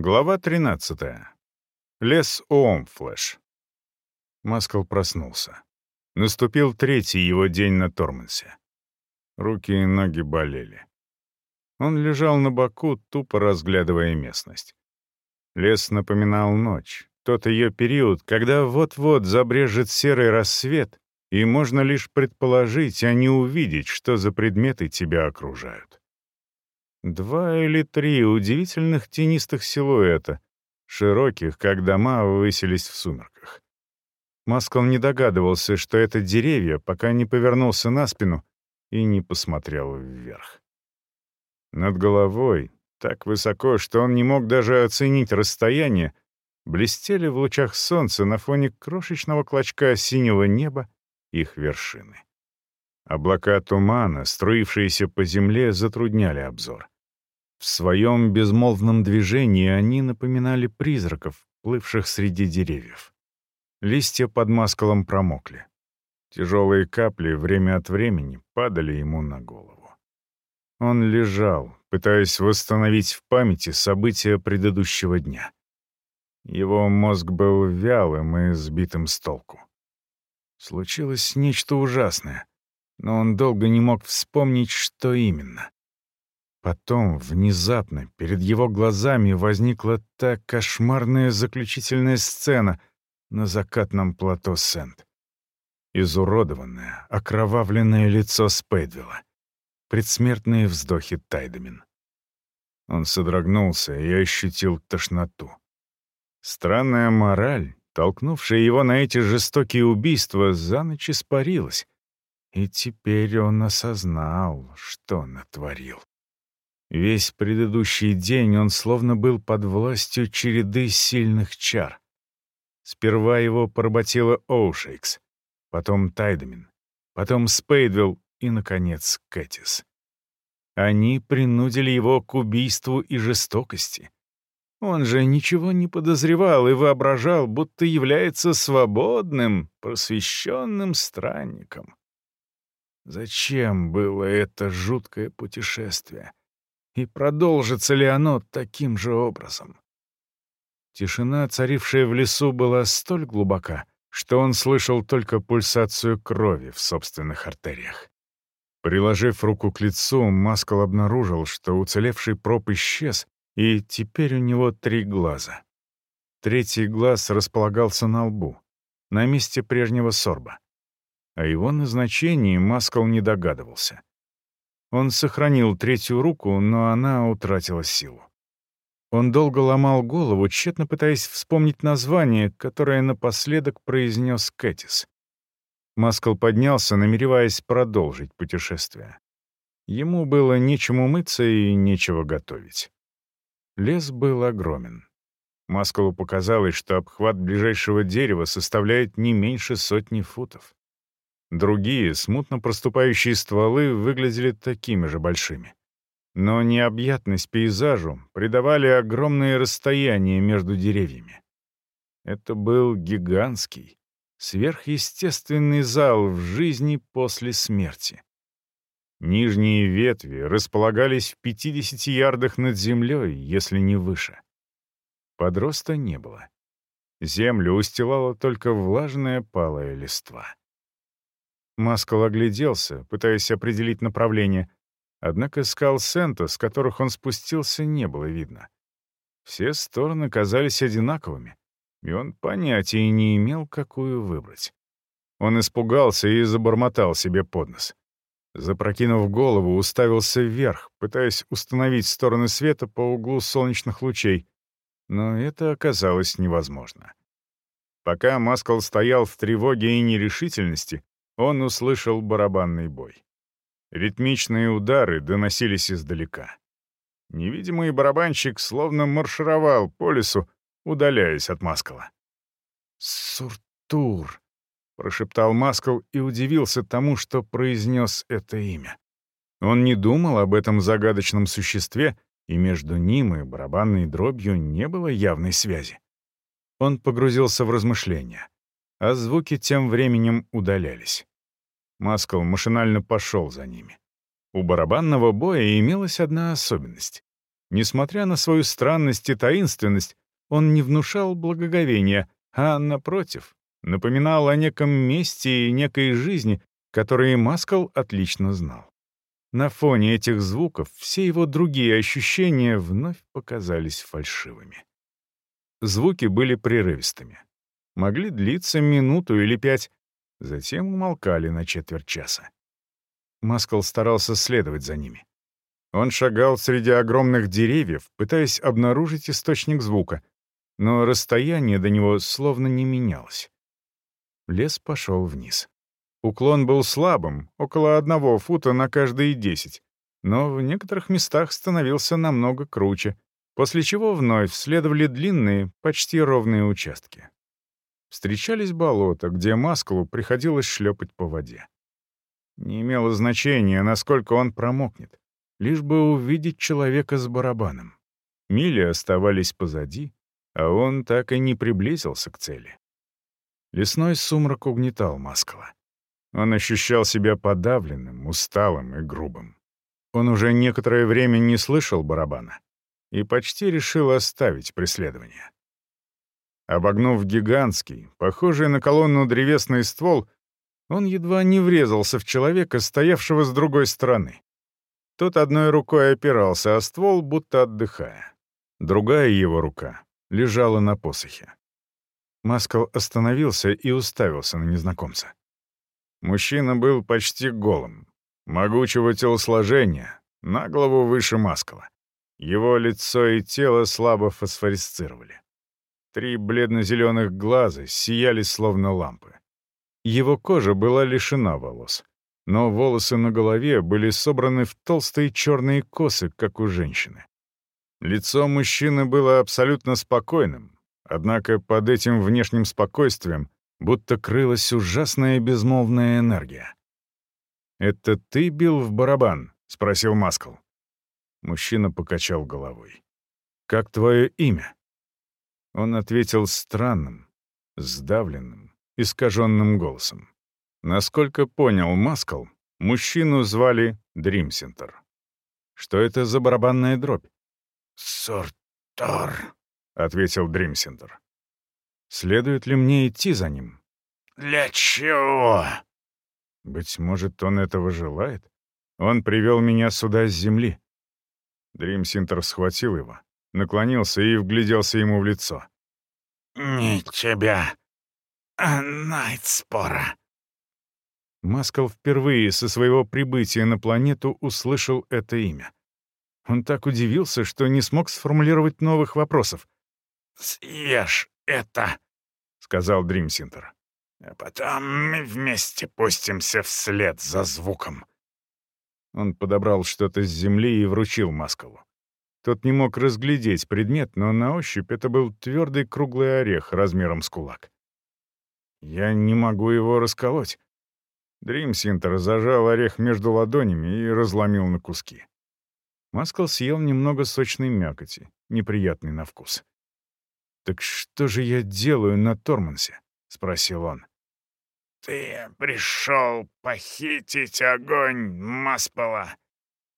Глава 13. Лес Оомфлэш. Маскал проснулся. Наступил третий его день на Тормансе. Руки и ноги болели. Он лежал на боку, тупо разглядывая местность. Лес напоминал ночь, тот ее период, когда вот-вот забрежет серый рассвет, и можно лишь предположить, а не увидеть, что за предметы тебя окружают. Два или три удивительных тенистых силуэта, широких, как дома, высились в сумерках. Маскал не догадывался, что это деревья, пока не повернулся на спину и не посмотрел вверх. Над головой, так высоко, что он не мог даже оценить расстояние, блестели в лучах солнца на фоне крошечного клочка синего неба их вершины. Облака тумана, струившиеся по земле, затрудняли обзор. В своем безмолвном движении они напоминали призраков, плывших среди деревьев. Листья под маскалом промокли. Тяжелые капли время от времени падали ему на голову. Он лежал, пытаясь восстановить в памяти события предыдущего дня. Его мозг был вялым и сбитым с толку. Случилось нечто ужасное, но он долго не мог вспомнить, что именно. Потом, внезапно, перед его глазами возникла та кошмарная заключительная сцена на закатном плато Сент. Изуродованное, окровавленное лицо Спейдвилла. Предсмертные вздохи Тайдамин. Он содрогнулся и ощутил тошноту. Странная мораль, толкнувшая его на эти жестокие убийства, за ночь испарилась. И теперь он осознал, что натворил. Весь предыдущий день он словно был под властью череды сильных чар. Сперва его поработила Оушейкс, потом Тайдамин, потом Спейдвилл и, наконец, Кэтис. Они принудили его к убийству и жестокости — он же ничего не подозревал и воображал, будто является свободным, просвещенным странником. Зачем было это жуткое путешествие? И продолжится ли оно таким же образом? Тишина, царившая в лесу, была столь глубока, что он слышал только пульсацию крови в собственных артериях. Приложив руку к лицу, Маскал обнаружил, что уцелевший проб исчез, и теперь у него три глаза. Третий глаз располагался на лбу, на месте прежнего сорба. О его назначении Маскал не догадывался. Он сохранил третью руку, но она утратила силу. Он долго ломал голову, тщетно пытаясь вспомнить название, которое напоследок произнес Кэтис. Маскал поднялся, намереваясь продолжить путешествие. Ему было нечему мыться и нечего готовить. Лес был огромен. Маскалу показалось, что обхват ближайшего дерева составляет не меньше сотни футов. Другие, смутно проступающие стволы, выглядели такими же большими. Но необъятность пейзажу придавали огромные расстояния между деревьями. Это был гигантский, сверхъестественный зал в жизни после смерти. Нижние ветви располагались в 50 ярдах над землей, если не выше. Подроста не было. Землю устилала только влажная палая листва. Маскал огляделся, пытаясь определить направление, однако скал Сента, с которых он спустился, не было видно. Все стороны казались одинаковыми, и он понятия не имел, какую выбрать. Он испугался и забормотал себе под нос. Запрокинув голову, уставился вверх, пытаясь установить стороны света по углу солнечных лучей, но это оказалось невозможно. Пока Маскал стоял в тревоге и нерешительности, он услышал барабанный бой. Ритмичные удары доносились издалека. Невидимый барабанщик словно маршировал по лесу, удаляясь от Маскала. «Суртур!» прошептал Маскал и удивился тому, что произнес это имя. Он не думал об этом загадочном существе, и между ним и барабанной дробью не было явной связи. Он погрузился в размышления, а звуки тем временем удалялись. Маскал машинально пошел за ними. У барабанного боя имелась одна особенность. Несмотря на свою странность и таинственность, он не внушал благоговения, а, напротив, напоминал о неком месте и некой жизни, которые Маскал отлично знал. На фоне этих звуков все его другие ощущения вновь показались фальшивыми. Звуки были прерывистыми. Могли длиться минуту или пять, затем умолкали на четверть часа. Маскал старался следовать за ними. Он шагал среди огромных деревьев, пытаясь обнаружить источник звука, но расстояние до него словно не менялось. Лес пошел вниз. Уклон был слабым, около одного фута на каждые десять, но в некоторых местах становился намного круче, после чего вновь следовали длинные, почти ровные участки. Встречались болота, где Маскалу приходилось шлепать по воде. Не имело значения, насколько он промокнет, лишь бы увидеть человека с барабаном. Мили оставались позади, а он так и не приблизился к цели. Лесной сумрак угнетал Маскала. Он ощущал себя подавленным, усталым и грубым. Он уже некоторое время не слышал барабана и почти решил оставить преследование. Обогнув гигантский, похожий на колонну древесный ствол, он едва не врезался в человека, стоявшего с другой стороны. Тот одной рукой опирался о ствол, будто отдыхая. Другая его рука лежала на посохе. Маскал остановился и уставился на незнакомца. Мужчина был почти голым, могучего телосложения, на голову выше Маскала. Его лицо и тело слабо фосфорисцировали. Три бледно-зеленых глаза сияли словно лампы. Его кожа была лишена волос, но волосы на голове были собраны в толстые черные косы, как у женщины. Лицо мужчины было абсолютно спокойным, однако под этим внешним спокойствием будто крылась ужасная безмолвная энергия. «Это ты бил в барабан?» — спросил Маскл. Мужчина покачал головой. «Как твое имя?» Он ответил странным, сдавленным, искаженным голосом. Насколько понял Маскл, мужчину звали Дримсентер. «Что это за барабанная дробь?» «Сортор», — ответил Дримсентер. Следует ли мне идти за ним? «Для чего?» Быть может, он этого желает? Он привел меня сюда с земли. Дримсинтер схватил его, наклонился и вгляделся ему в лицо. «Не тебя, а Найтспора». Маскал впервые со своего прибытия на планету услышал это имя. Он так удивился, что не смог сформулировать новых вопросов. «Съешь это», — сказал Дримсинтер. «А потом мы вместе пустимся вслед за звуком». Он подобрал что-то с земли и вручил Маскалу. Тот не мог разглядеть предмет, но на ощупь это был твердый круглый орех размером с кулак. «Я не могу его расколоть». Дримсинтер зажал орех между ладонями и разломил на куски. Маскал съел немного сочной мякоти, неприятный на вкус. «Так что же я делаю на Тормансе?» — спросил он. «Ты пришел похитить огонь Маспола,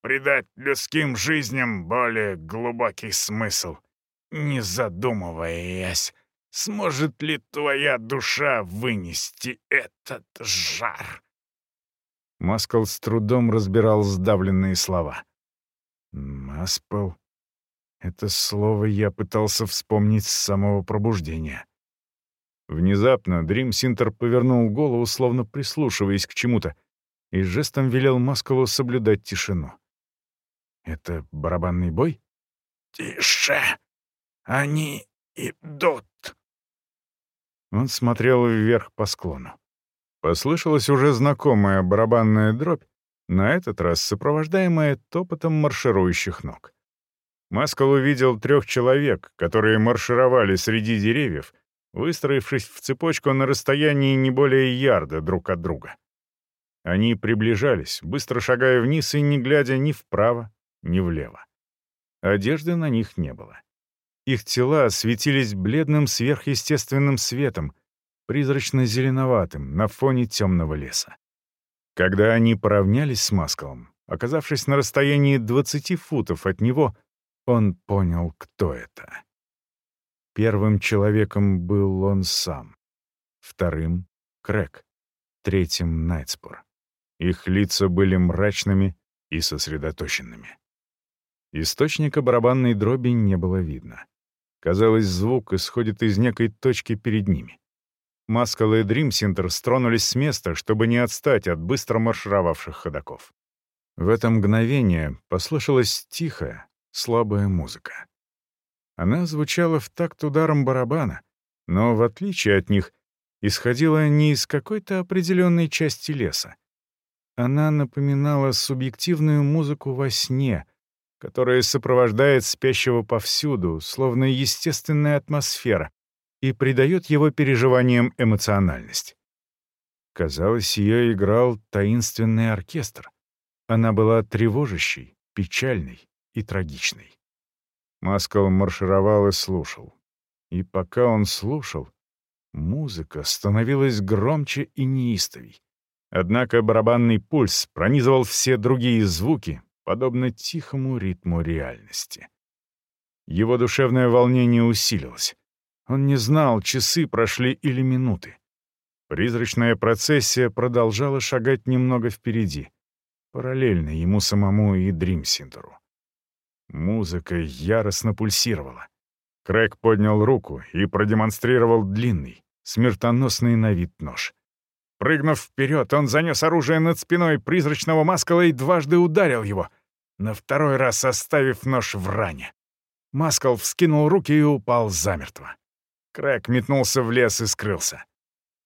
придать людским жизням более глубокий смысл, не задумываясь, сможет ли твоя душа вынести этот жар?» Маскал с трудом разбирал сдавленные слова. «Маспол это слово я пытался вспомнить с самого пробуждения. Внезапно Дрим Синтер повернул голову, словно прислушиваясь к чему-то, и жестом велел Маскалу соблюдать тишину. «Это барабанный бой?» «Тише! Они идут!» Он смотрел вверх по склону. Послышалась уже знакомая барабанная дробь, на этот раз сопровождаемая топотом марширующих ног. Маскал увидел трех человек, которые маршировали среди деревьев, выстроившись в цепочку на расстоянии не более ярда друг от друга. Они приближались, быстро шагая вниз и не глядя ни вправо, ни влево. Одежды на них не было. Их тела светились бледным сверхъестественным светом, призрачно-зеленоватым на фоне темного леса. Когда они поравнялись с Маскалом, оказавшись на расстоянии 20 футов от него, он понял, кто это. Первым человеком был он сам. Вторым — Крэк. Третьим — Найтспор. Их лица были мрачными и сосредоточенными. Источника барабанной дроби не было видно. Казалось, звук исходит из некой точки перед ними. Маскал и Дримсинтер стронулись с места, чтобы не отстать от быстро маршировавших ходаков. В это мгновение послышалась тихая, слабая музыка. Она звучала в такт ударом барабана, но, в отличие от них, исходила не из какой-то определенной части леса. Она напоминала субъективную музыку во сне, которая сопровождает спящего повсюду, словно естественная атмосфера, и придает его переживаниям эмоциональность. Казалось, ее играл таинственный оркестр. Она была тревожащей, печальной и трагичной. Маскал маршировал и слушал. И пока он слушал, музыка становилась громче и неистовей. Однако барабанный пульс пронизывал все другие звуки, подобно тихому ритму реальности. Его душевное волнение усилилось. Он не знал, часы прошли или минуты. Призрачная процессия продолжала шагать немного впереди, параллельно ему самому и Дримсинтеру. Музыка яростно пульсировала. Крэг поднял руку и продемонстрировал длинный, смертоносный на вид нож. Прыгнув вперед, он занес оружие над спиной призрачного маскала и дважды ударил его, на второй раз оставив нож в ране. Маскал вскинул руки и упал замертво. Крэг метнулся в лес и скрылся.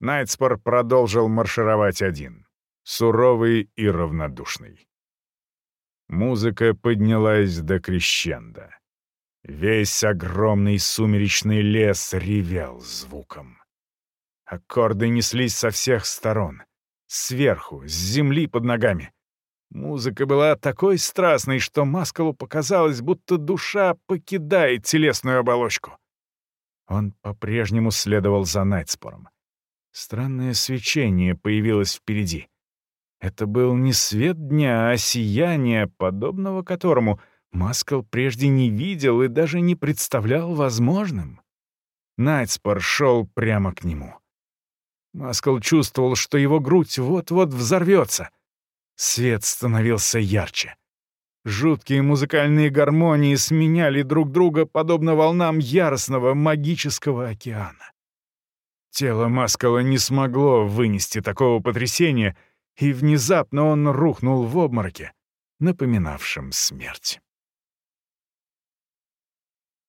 Найтспор продолжил маршировать один, суровый и равнодушный. Музыка поднялась до крещенда. Весь огромный сумеречный лес ревел звуком. Аккорды неслись со всех сторон. Сверху, с земли под ногами. Музыка была такой страстной, что Маскалу показалось, будто душа покидает телесную оболочку. Он по-прежнему следовал за Найтспором. Странное свечение появилось впереди. Это был не свет дня, а сияние, подобного которому Маскал прежде не видел и даже не представлял возможным. Найтспор шел прямо к нему. Маскал чувствовал, что его грудь вот-вот взорвется. Свет становился ярче. Жуткие музыкальные гармонии сменяли друг друга, подобно волнам яростного магического океана. Тело Маскала не смогло вынести такого потрясения, и внезапно он рухнул в обмороке, напоминавшем смерть.